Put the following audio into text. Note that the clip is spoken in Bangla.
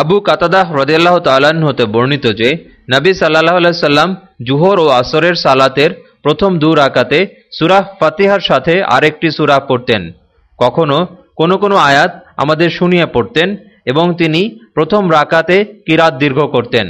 আবু কাতাদাহ হ্রদাহ তাল্লাহ্ন হতে বর্ণিত যে, নবী সাল্লাহ সাল্লাম জুহর ও আসরের সালাতের প্রথম দু রাকাতে সুরাহ ফাতিহার সাথে আরেকটি সুরাহ পড়তেন। কখনো কোনো কোনো আয়াত আমাদের শুনিয়ে পড়তেন এবং তিনি প্রথম রাকাতে কিরাত দীর্ঘ করতেন।